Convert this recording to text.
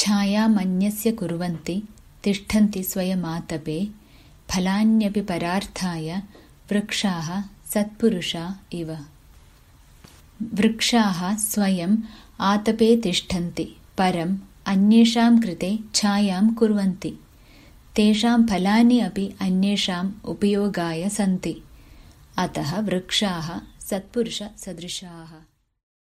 छायामन्यस्य कुर्वन्ति तिष्ठन्ति स्वयमातपे फलान्यपि परार्थाय वृक्षाः सत्पुरुषा इव वृक्षाः स्वयम् आतपे तिष्ठन्ति परम् अन्येषां कृते छायां कुर्वन्ति तेषां फलानि अपि अन्येषाम् उपयोगाय सन्ति अतः वृक्षाः सत्पुरुषसदृशाः